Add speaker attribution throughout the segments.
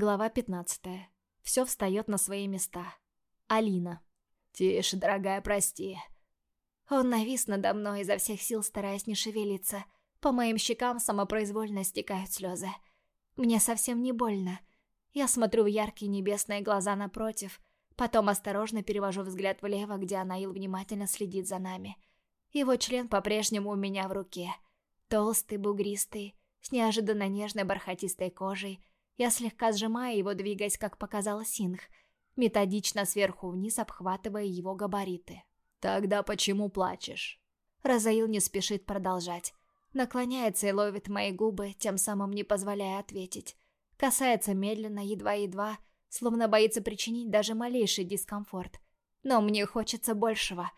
Speaker 1: Глава 15. Все встает на свои места. Алина.
Speaker 2: «Тише, дорогая, прости».
Speaker 1: Он навис надо мной изо всех сил, стараясь не шевелиться. По моим щекам самопроизвольно стекают слезы. Мне совсем не больно. Я смотрю в яркие небесные глаза напротив, потом осторожно перевожу взгляд влево, где Анаил внимательно следит за нами. Его член по-прежнему у меня в руке. Толстый, бугристый, с неожиданно нежной бархатистой кожей. Я слегка сжимаю его, двигаясь, как показал Синх, методично сверху вниз обхватывая его габариты.
Speaker 2: «Тогда почему плачешь?»
Speaker 1: Розаил не спешит продолжать. Наклоняется и ловит мои губы, тем самым не позволяя ответить. Касается медленно, едва-едва, словно боится причинить даже малейший дискомфорт. Но мне хочется большего.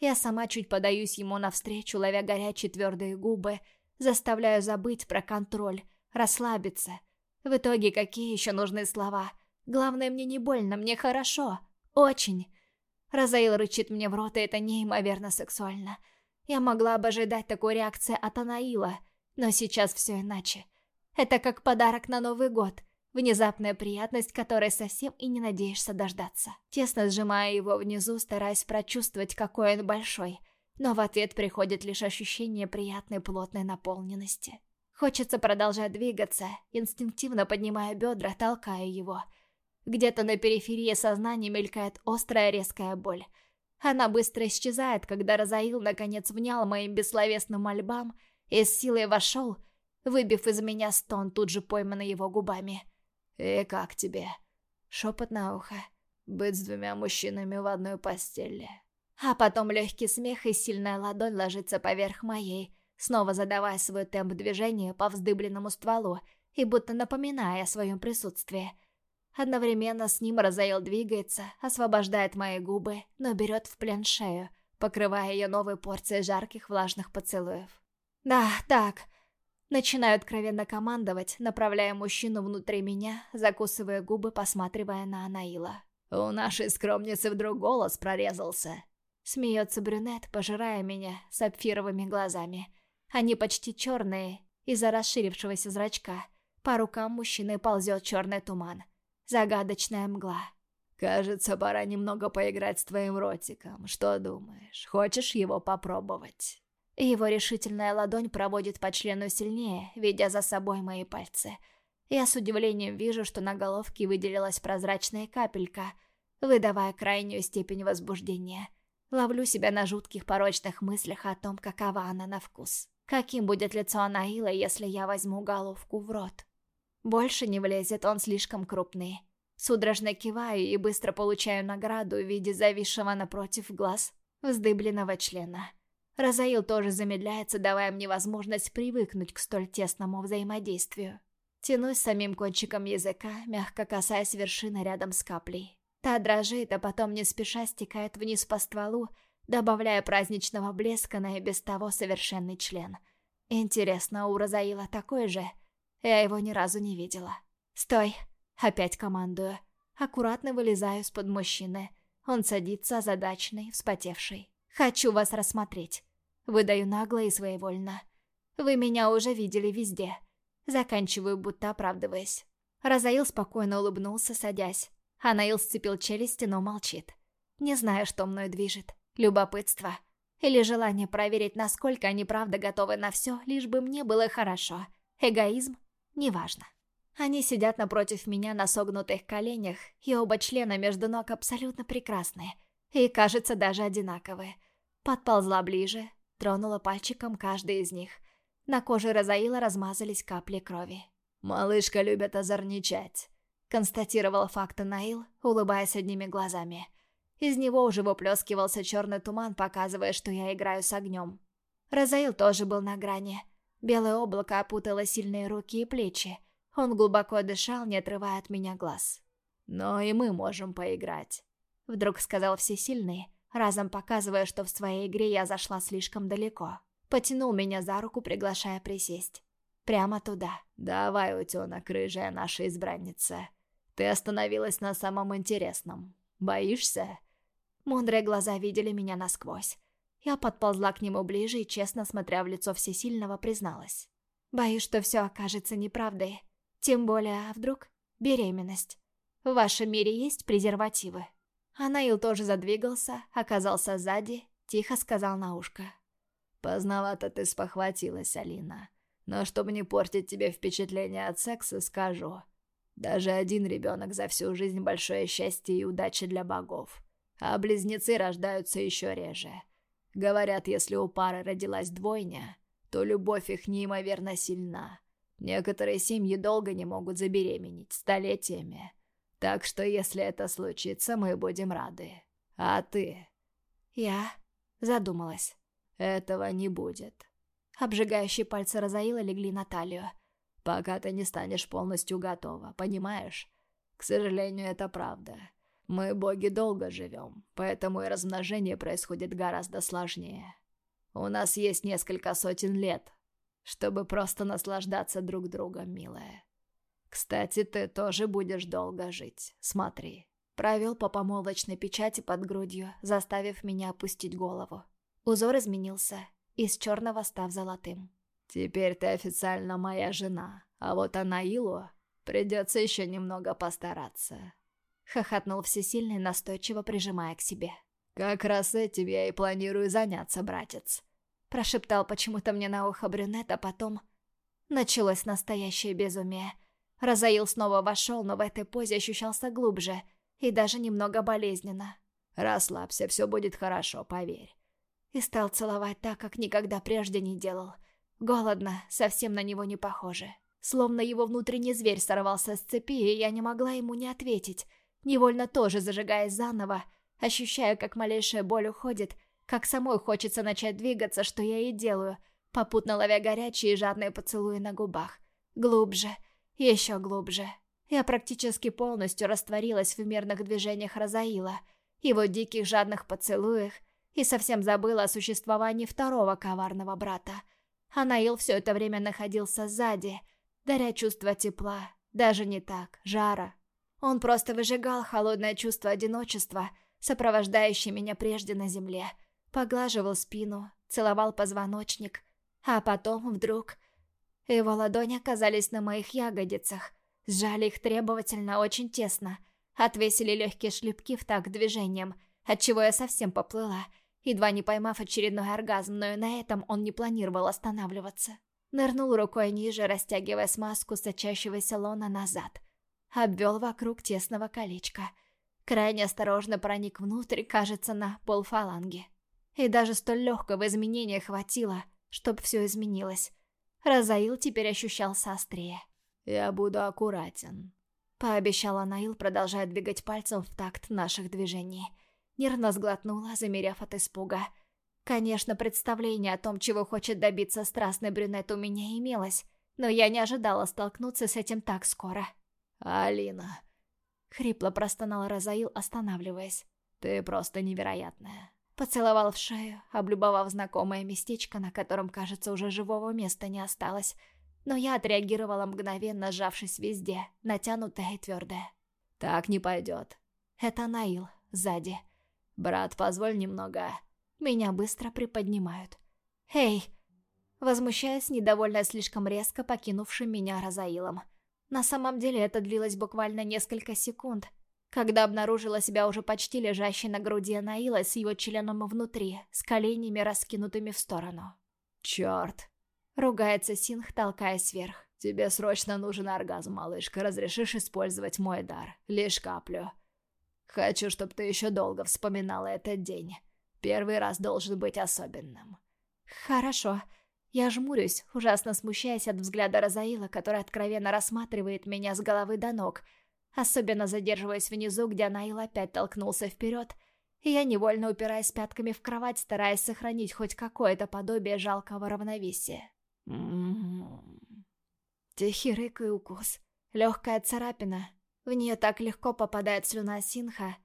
Speaker 1: Я сама чуть подаюсь ему навстречу, ловя горячие твердые губы, заставляю забыть про контроль, расслабиться. В итоге какие еще нужны слова? Главное, мне не больно, мне хорошо. Очень. Розаил рычит мне в рот, и это неимоверно сексуально. Я могла бы ожидать такой реакции от Анаила, но сейчас все иначе. Это как подарок на Новый год. Внезапная приятность, которой совсем и не надеешься дождаться. Тесно сжимая его внизу, стараясь прочувствовать, какой он большой. Но в ответ приходит лишь ощущение приятной плотной наполненности. Хочется продолжать двигаться, инстинктивно поднимая бедра, толкая его. Где-то на периферии сознания мелькает острая резкая боль. Она быстро исчезает, когда Розаил наконец внял моим бессловесным мольбам и с силой вошел, выбив из меня стон, тут же пойманный его губами.
Speaker 2: «И как тебе?» Шепот на ухо. «Быть с двумя мужчинами в одной постели».
Speaker 1: А потом легкий смех и сильная ладонь ложится поверх моей, снова задавая свой темп движения по вздыбленному стволу и будто напоминая о своем присутствии. Одновременно с ним Розаил двигается, освобождает мои губы, но берет в плен шею, покрывая ее новой порцией жарких влажных поцелуев. «Да, так», Начинаю откровенно командовать, направляя мужчину внутри меня, закусывая губы, посматривая на Анаила.
Speaker 2: «У нашей скромницы вдруг голос прорезался».
Speaker 1: Смеется брюнет, пожирая меня сапфировыми глазами. Они почти черные, из-за расширившегося зрачка. По рукам мужчины ползет черный туман. Загадочная мгла.
Speaker 2: «Кажется, пора немного поиграть с твоим ротиком. Что думаешь, хочешь его попробовать?»
Speaker 1: Его решительная ладонь проводит по члену сильнее, ведя за собой мои пальцы. Я с удивлением вижу, что на головке выделилась прозрачная капелька, выдавая крайнюю степень возбуждения. Ловлю себя на жутких порочных мыслях о том, какова она на вкус. Каким будет лицо Анаила, если я возьму головку в рот? Больше не влезет, он слишком крупный. Судорожно киваю и быстро получаю награду в виде зависшего напротив глаз вздыбленного члена. Розаил тоже замедляется, давая мне возможность привыкнуть к столь тесному взаимодействию. Тянусь самим кончиком языка, мягко касаясь вершины рядом с каплей. Та дрожит, а потом не спеша стекает вниз по стволу, добавляя праздничного блеска на и без того совершенный член. Интересно, у Розаила такой же? Я его ни разу не видела. «Стой!» Опять командую. Аккуратно вылезаю из-под мужчины. Он садится, озадаченный, вспотевший. «Хочу вас рассмотреть». Выдаю нагло и своевольно. Вы меня уже видели везде. Заканчиваю, будто оправдываясь. Розаил спокойно улыбнулся, садясь. Анаил сцепил челюсти, но молчит. Не знаю, что мной движет. Любопытство. Или желание проверить, насколько они правда готовы на все, лишь бы мне было хорошо. Эгоизм? Неважно. Они сидят напротив меня на согнутых коленях, и оба члена между ног абсолютно прекрасные. И, кажется, даже одинаковые. Подползла ближе, Тронула пальчиком каждый из них. На коже Розаила размазались капли крови.
Speaker 2: «Малышка любит озорничать», —
Speaker 1: констатировал факт Наил, улыбаясь одними глазами. Из него уже выплескивался черный туман, показывая, что я играю с огнем. Розаил тоже был на грани. Белое облако опутало сильные руки и плечи. Он глубоко дышал, не отрывая от меня глаз.
Speaker 2: «Но и мы можем поиграть», —
Speaker 1: вдруг сказал всесильный, разом показывая, что в своей игре я зашла слишком далеко. Потянул меня за руку, приглашая присесть. Прямо туда.
Speaker 2: «Давай, утенок, рыжая наша избранница. Ты остановилась на самом интересном. Боишься?»
Speaker 1: Мудрые глаза видели меня насквозь. Я подползла к нему ближе и, честно смотря в лицо всесильного, призналась. Боюсь, что все окажется неправдой. Тем более, а вдруг? Беременность. В вашем мире есть презервативы?» Анаил тоже задвигался, оказался сзади, тихо сказал на ушко.
Speaker 2: «Поздновато ты спохватилась, Алина. Но чтобы не портить тебе впечатление от секса, скажу. Даже один ребенок за всю жизнь большое счастье и удача для богов. А близнецы рождаются еще реже. Говорят, если у пары родилась двойня, то любовь их неимоверно сильна. Некоторые семьи долго не могут забеременеть, столетиями. Так что если это случится, мы будем рады. А ты?
Speaker 1: Я задумалась.
Speaker 2: Этого не будет.
Speaker 1: Обжигающие пальцы Розаила легли на талию.
Speaker 2: Пока ты не станешь полностью готова, понимаешь? К сожалению, это правда. Мы, боги, долго живем, поэтому и размножение происходит гораздо сложнее. У нас есть несколько сотен лет, чтобы просто наслаждаться друг другом, милая. Кстати, ты тоже будешь долго жить. Смотри.
Speaker 1: Провел по помолвочной печати под грудью, заставив меня опустить голову. Узор изменился, из черного став золотым.
Speaker 2: «Теперь ты официально моя жена, а вот Анаилу придется еще немного постараться».
Speaker 1: Хохотнул всесильный, настойчиво прижимая к себе.
Speaker 2: «Как раз этим я и планирую заняться, братец».
Speaker 1: Прошептал почему-то мне на ухо брюнет, а потом... Началось настоящее безумие. Розаил снова вошел, но в этой позе ощущался глубже и даже немного болезненно.
Speaker 2: «Расслабься, все будет хорошо, поверь».
Speaker 1: И стал целовать так, как никогда прежде не делал. Голодно, совсем на него не похоже. Словно его внутренний зверь сорвался с цепи, и я не могла ему не ответить. Невольно тоже зажигаясь заново, ощущая, как малейшая боль уходит, как самой хочется начать двигаться, что я и делаю, попутно ловя горячие и жадные поцелуи на губах. Глубже, еще глубже. Я практически полностью растворилась в мирных движениях Розаила, его диких жадных поцелуях, и совсем забыла о существовании второго коварного брата. Анаил все это время находился сзади, даря чувство тепла, даже не так, жара. Он просто выжигал холодное чувство одиночества, сопровождающее меня прежде на земле, поглаживал спину, целовал позвоночник, а потом вдруг его ладони оказались на моих ягодицах, сжали их требовательно очень тесно, отвесили легкие шлепки в такт движением, отчего я совсем поплыла, едва не поймав очередной оргазм, но и на этом он не планировал останавливаться. Нырнул рукой ниже, растягивая смазку сочащегося лона назад. Обвел вокруг тесного колечка. Крайне осторожно проник внутрь, кажется, на полфаланги. И даже столь легкого изменения хватило, чтобы все изменилось. Разаил теперь ощущался острее.
Speaker 2: «Я буду аккуратен», —
Speaker 1: пообещал Анаил, продолжая двигать пальцем в такт наших движений. Нервно сглотнула, замерев от испуга. Конечно, представление о том, чего хочет добиться страстный брюнет у меня имелось, но я не ожидала столкнуться с этим так скоро.
Speaker 2: «Алина», —
Speaker 1: хрипло простонал Розаил, останавливаясь.
Speaker 2: «Ты просто невероятная».
Speaker 1: Поцеловал в шею, облюбовав знакомое местечко, на котором, кажется, уже живого места не осталось. Но я отреагировала мгновенно, сжавшись везде, натянутая и твердая.
Speaker 2: «Так не пойдет».
Speaker 1: Это Наил, сзади.
Speaker 2: «Брат, позволь немного».
Speaker 1: Меня быстро приподнимают. «Эй!» Возмущаясь, недовольная слишком резко покинувшим меня Розаилом. На самом деле это длилось буквально несколько секунд, когда обнаружила себя уже почти лежащей на груди Анаила с его членом внутри, с коленями раскинутыми в сторону.
Speaker 2: «Черт!»
Speaker 1: — ругается Синх, толкаясь вверх.
Speaker 2: «Тебе срочно нужен оргазм, малышка. Разрешишь использовать мой дар? Лишь каплю. Хочу, чтобы ты еще долго вспоминала этот день. Первый раз должен быть особенным».
Speaker 1: «Хорошо». Я жмурюсь, ужасно смущаясь от взгляда Розаила, который откровенно рассматривает меня с головы до ног — Особенно задерживаясь внизу, где Наил опять толкнулся вперед, и я невольно упираюсь пятками в кровать, стараясь сохранить хоть какое-то подобие жалкого равновесия. Тихий рык и укус. Легкая царапина. В нее так легко попадает слюна синха,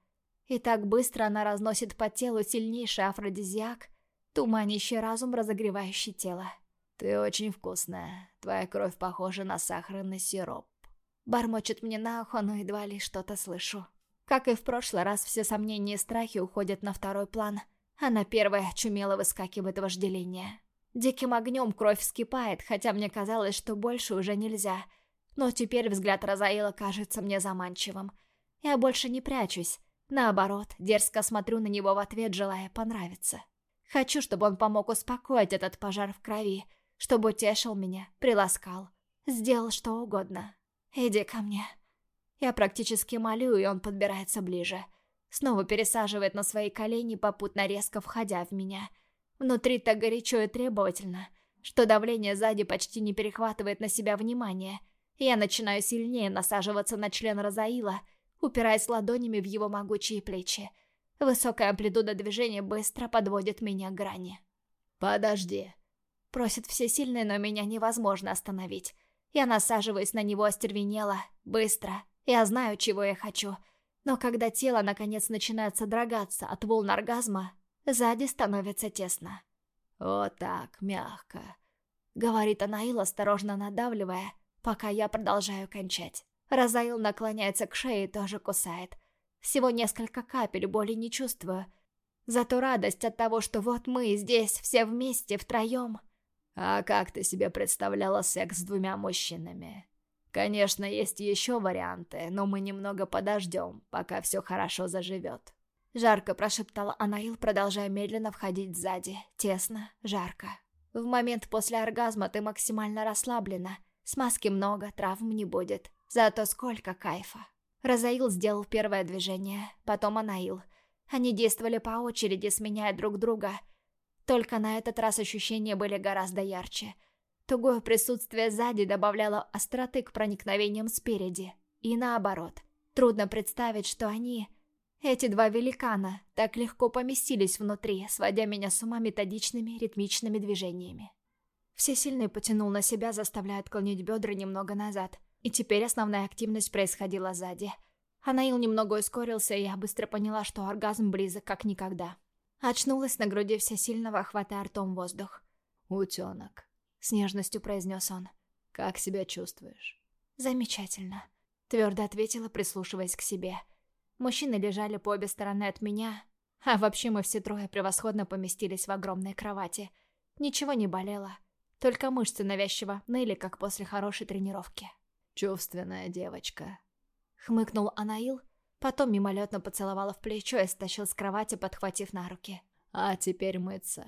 Speaker 1: и так быстро она разносит по телу сильнейший афродизиак, туманящий разум, разогревающий тело.
Speaker 2: «Ты очень вкусная. Твоя кровь похожа на сахарный сироп.
Speaker 1: Бормочет мне на ухо, но едва ли что-то слышу. Как и в прошлый раз, все сомнения и страхи уходят на второй план, а на первое чумело выскакивает вожделение. Диким огнем кровь вскипает, хотя мне казалось, что больше уже нельзя. Но теперь взгляд Розаила кажется мне заманчивым. Я больше не прячусь. Наоборот, дерзко смотрю на него в ответ, желая понравиться. Хочу, чтобы он помог успокоить этот пожар в крови, чтобы утешил меня, приласкал, сделал что угодно. «Иди ко мне». Я практически молю, и он подбирается ближе. Снова пересаживает на свои колени, попутно резко входя в меня. Внутри так горячо и требовательно, что давление сзади почти не перехватывает на себя внимание. Я начинаю сильнее насаживаться на член Розаила, упираясь ладонями в его могучие плечи. Высокая амплитуда движения быстро подводит меня к грани.
Speaker 2: «Подожди», —
Speaker 1: просит всесильный, но меня невозможно остановить. Я насаживаюсь на него остервенело, быстро. Я знаю, чего я хочу. Но когда тело наконец начинает содрогаться от волн оргазма, сзади становится тесно.
Speaker 2: «Вот так, мягко», —
Speaker 1: говорит Анаил, осторожно надавливая, пока я продолжаю кончать. Розаил наклоняется к шее и тоже кусает. Всего несколько капель, боли не чувствую. Зато радость от того, что вот мы здесь, все вместе, втроем.
Speaker 2: А как ты себе представляла секс с двумя мужчинами? Конечно, есть еще варианты, но мы немного подождем, пока все хорошо заживет.
Speaker 1: Жарко прошептала Анаил, продолжая медленно входить сзади. Тесно, жарко. В момент после оргазма ты максимально расслаблена. Смазки много, травм не будет. Зато сколько кайфа. Розаил сделал первое движение, потом Анаил. Они действовали по очереди, сменяя друг друга — только на этот раз ощущения были гораздо ярче. Тугое присутствие сзади добавляло остроты к проникновениям спереди. И наоборот. Трудно представить, что они, эти два великана, так легко поместились внутри, сводя меня с ума методичными, ритмичными движениями. Всесильный потянул на себя, заставляя отклонить бедра немного назад. И теперь основная активность происходила сзади. Анаил немного ускорился, и я быстро поняла, что оргазм близок как никогда. Очнулась на груди всесильного, хватая ртом воздух.
Speaker 2: «Утенок», —
Speaker 1: с нежностью произнес он.
Speaker 2: «Как себя чувствуешь?»
Speaker 1: «Замечательно», — твердо ответила, прислушиваясь к себе. Мужчины лежали по обе стороны от меня, а вообще мы все трое превосходно поместились в огромной кровати. Ничего не болело, только мышцы навязчиво ныли, как после хорошей тренировки.
Speaker 2: «Чувственная девочка», —
Speaker 1: хмыкнул Анаил, — Потом мимолетно поцеловала в плечо и стащил с кровати, подхватив на руки.
Speaker 2: «А теперь мыться.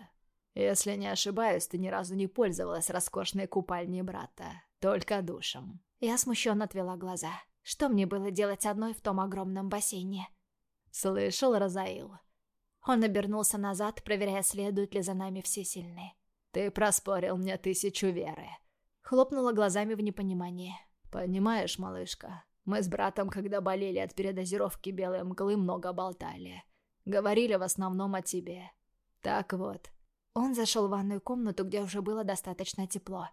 Speaker 2: Если не ошибаюсь, ты ни разу не пользовалась роскошной купальней брата. Только душем».
Speaker 1: Я смущенно отвела глаза. Что мне было делать одной в том огромном бассейне?
Speaker 2: «Слышал, Розаил?»
Speaker 1: Он обернулся назад, проверяя, следуют ли за нами все сильные.
Speaker 2: «Ты проспорил мне тысячу веры».
Speaker 1: Хлопнула глазами в непонимании.
Speaker 2: «Понимаешь, малышка, мы с братом, когда болели от передозировки белой мглы, много болтали. Говорили в основном о тебе. Так вот.
Speaker 1: Он зашел в ванную комнату, где уже было достаточно тепло.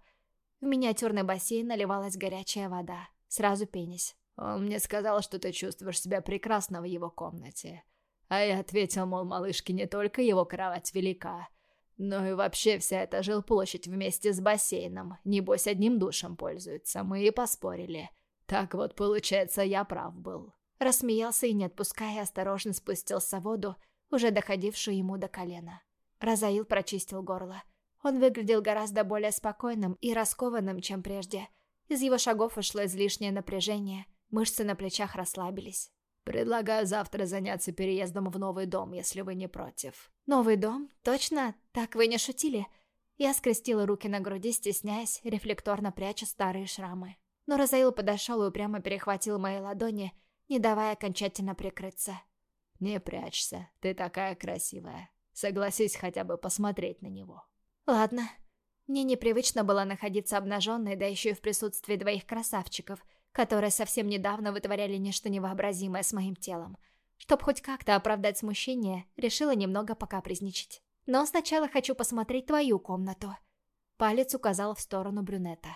Speaker 1: В миниатюрный бассейн наливалась горячая вода. Сразу пенись.
Speaker 2: Он мне сказал, что ты чувствуешь себя прекрасно в его комнате. А я ответил, мол, малышке не только его кровать велика, но и вообще вся эта жилплощадь вместе с бассейном. Небось, одним душем пользуются. Мы и поспорили. Так вот, получается, я прав был.
Speaker 1: Рассмеялся и, не отпуская, осторожно спустился в воду, уже доходившую ему до колена. Разаил прочистил горло. Он выглядел гораздо более спокойным и раскованным, чем прежде. Из его шагов ушло излишнее напряжение, мышцы на плечах расслабились.
Speaker 2: «Предлагаю завтра заняться переездом в новый дом, если вы не против».
Speaker 1: «Новый дом? Точно? Так вы не шутили?» Я скрестила руки на груди, стесняясь, рефлекторно пряча старые шрамы. Но Розаил подошел и упрямо перехватил мои ладони, не давая окончательно прикрыться.
Speaker 2: «Не прячься, ты такая красивая. Согласись хотя бы посмотреть на него».
Speaker 1: «Ладно». Мне непривычно было находиться обнаженной, да еще и в присутствии двоих красавчиков, которые совсем недавно вытворяли нечто невообразимое с моим телом. Чтоб хоть как-то оправдать смущение, решила немного покапризничать. «Но сначала хочу посмотреть твою комнату». Палец указал в сторону брюнета.